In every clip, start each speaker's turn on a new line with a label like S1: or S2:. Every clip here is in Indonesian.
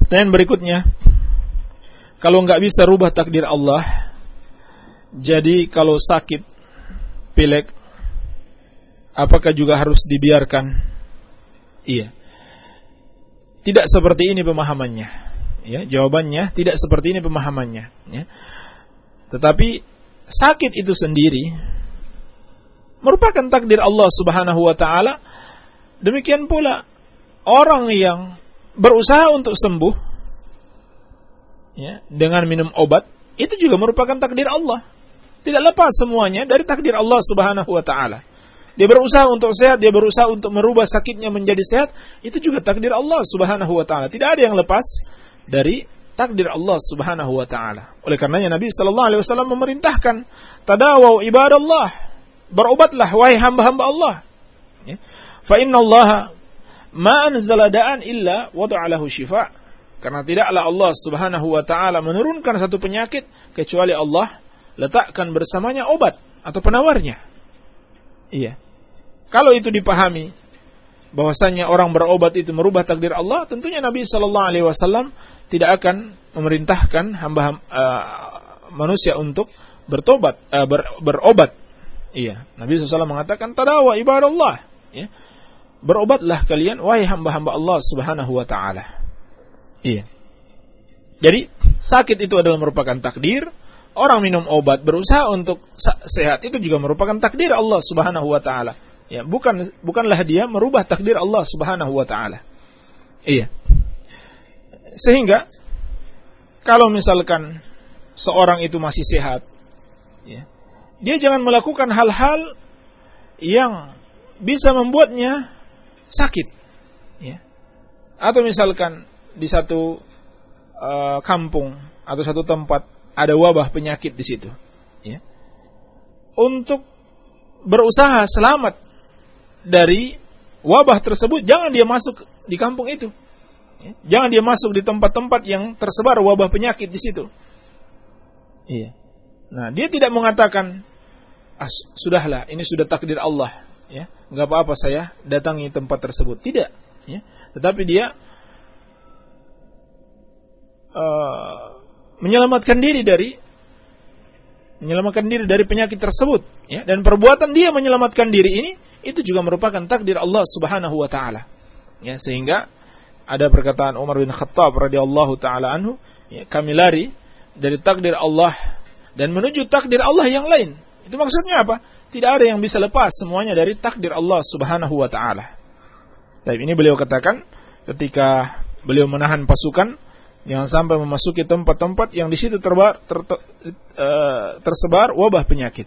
S1: Pertanyaan berikutnya, kalau nggak bisa rubah takdir Allah, jadi kalau sakit pilek, apakah juga harus dibiarkan? Iya. Tidak seperti ini pemahamannya. Ya, jawabannya tidak seperti ini pemahamannya. Ya. Tetapi sakit itu sendiri merupakan takdir Allah Subhanahu wa taala. Demikian pula orang yang berusaha untuk sembuh ya, dengan minum obat itu juga merupakan takdir Allah. Tidak lepas semuanya dari takdir Allah Subhanahu wa taala. Dia berusaha untuk sehat, dia berusaha untuk merubah sakitnya menjadi sehat, itu juga takdir Allah Subhanahu wa taala. Tidak ada yang lepas dari takdir Allah Subhanahu wa taala. Oleh karenanya Nabi sallallahu alaihi wasallam memerintahkan, "Tadawau ibadallah." Berobatlah wahai hamba-hamba Allah. Ya. Fa Allah ma anzala da'an illa wada'alahu shifa. Karena tidaklah Allah Subhanahu wa taala menurunkan satu penyakit kecuali Allah letakkan bersamanya obat atau penawarnya. Iya. Kalau itu dipahami bahwasanya orang berobat itu merubah takdir Allah, tentunya Nabi Shallallahu Alaihi Wasallam tidak akan memerintahkan hamba uh, manusia untuk bertobat, uh, ber, berobat. Iya, Nabi SAW mengatakan tadawa ibadah Allah. Ya. Berobatlah kalian, wahai hamba-hamba Allah Subhanahu Wa Taala. Iya. Jadi sakit itu adalah merupakan takdir. Orang minum obat berusaha untuk sehat itu juga merupakan takdir Allah Subhanahu Wa Taala. Ya, bukan bukanlah dia merubah takdir Allah Subhanahu wa taala. Iya. Sehingga kalau misalkan seorang itu masih sehat, ya, dia jangan melakukan hal-hal yang bisa membuatnya sakit. Ya. Atau misalkan di satu uh, kampung atau satu tempat ada wabah penyakit di situ. Ya. Untuk berusaha selamat dari wabah tersebut, jangan dia masuk di kampung itu. Ya. Jangan dia masuk di tempat-tempat yang tersebar wabah penyakit di situ. Iya. Nah, dia tidak mengatakan, ah, sudahlah, ini sudah takdir Allah. Ya, nggak apa-apa saya datangi tempat tersebut. Tidak. Ya. Tetapi dia uh, menyelamatkan diri dari menyelamatkan diri dari penyakit tersebut. Ya, dan perbuatan dia menyelamatkan diri ini itu juga merupakan takdir Allah Subhanahu wa taala. Ya, sehingga ada perkataan Umar bin Khattab radhiyallahu taala anhu, ya, kami lari dari takdir Allah dan menuju takdir Allah yang lain. Itu maksudnya apa? Tidak ada yang bisa lepas semuanya dari takdir Allah Subhanahu wa taala. Tapi ini beliau katakan ketika beliau menahan pasukan jangan sampai memasuki tempat-tempat yang di situ terbar, ter, ter, uh, tersebar wabah penyakit.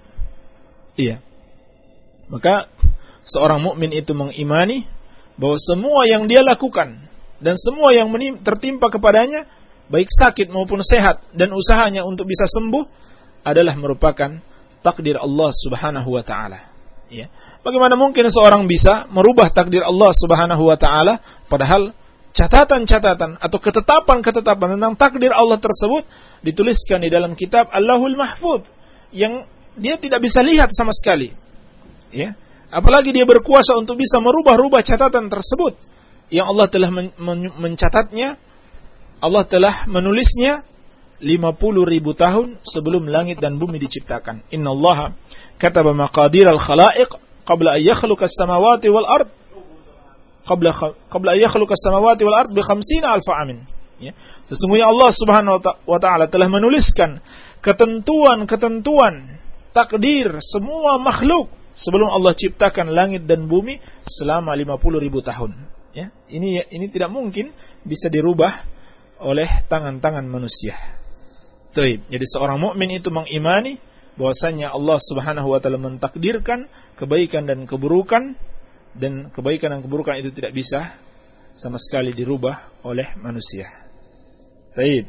S1: Iya. Maka seorang mukmin itu mengimani bahwa semua yang dia lakukan dan semua yang tertimpa kepadanya baik sakit maupun sehat dan usahanya untuk bisa sembuh adalah merupakan takdir Allah Subhanahu wa taala. Ya. Bagaimana mungkin seorang bisa merubah takdir Allah Subhanahu wa taala padahal catatan-catatan atau ketetapan-ketetapan tentang takdir Allah tersebut dituliskan di dalam kitab Allahul Mahfud yang dia tidak bisa lihat sama sekali. Ya. Apalagi dia berkuasa untuk bisa merubah-rubah catatan tersebut yang Allah telah men men mencatatnya, Allah telah menulisnya 50 ribu tahun sebelum langit dan bumi diciptakan. Inna Allah kataba maqadir al-khalaiq qabla an yakhluqa as-samawati wal ard qabla qabla an yakhluqa as-samawati wal ard bi 50 alf amin. Ya. Sesungguhnya Allah Subhanahu wa taala telah menuliskan ketentuan-ketentuan takdir semua makhluk sebelum Allah ciptakan langit dan bumi selama 50 ribu tahun. Ya, ini ini tidak mungkin bisa dirubah oleh tangan-tangan manusia. Taib. Jadi seorang mukmin itu mengimani bahwasanya Allah Subhanahu wa taala mentakdirkan kebaikan dan keburukan dan kebaikan dan keburukan itu tidak bisa sama sekali dirubah oleh manusia. Taib.